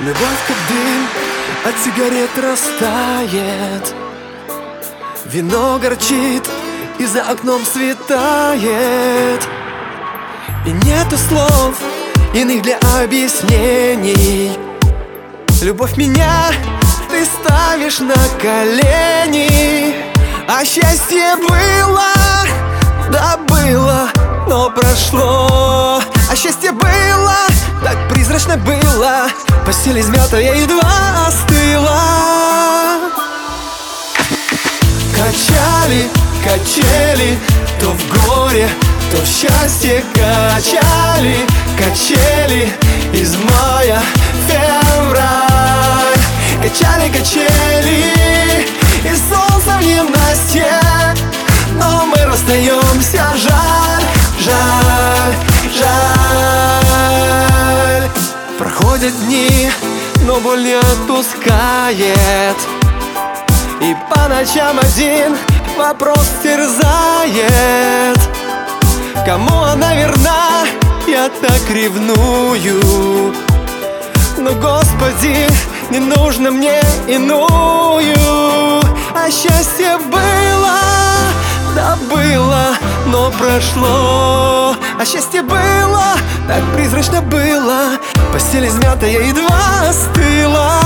Любовь как дым от сигарет растает. Вино горчит и за окном светает. И нету слов иных для объяснений. Любовь меня ты ставишь на колени. А счастье было, да было, но прошло. А счастье было, так призрачно было Постель измятая едва остыла. Качали, качели, то в горе, то в счастье Качали, качели, из мая февраль. Качали, качели, и солнце в ненастье Но мы расстаемся, жаль, жаль, Проходят дни, но боль не отпускает. И по ночам один вопрос терзает. Кому она верна, я так ревную. Но, Господи, не нужно мне иную. А счастье было, да было, но прошло. А счастье было, так призрачно было Постель измятая едва остыла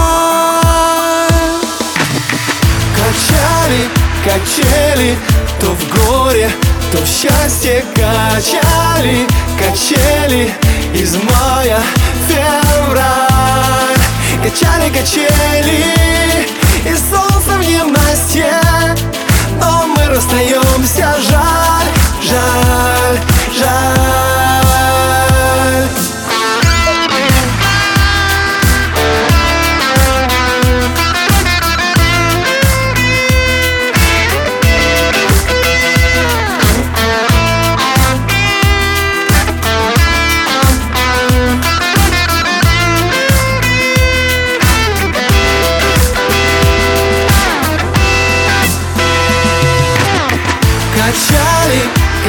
Качали, качели, то в горе, то в счастье Качали, качели, из мая февраль. Качали, качели, и солнце в ненастье Но мы расстаемся,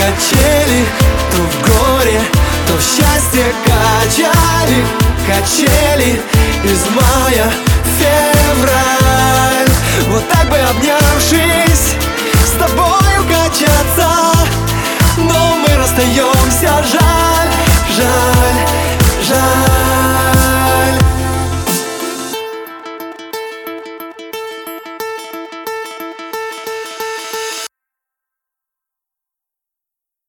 качели, то в горе, то в счастье Качали, качели, из мая февраль. Вот так бы обнявшись, с тобою качаться Но мы расстаемся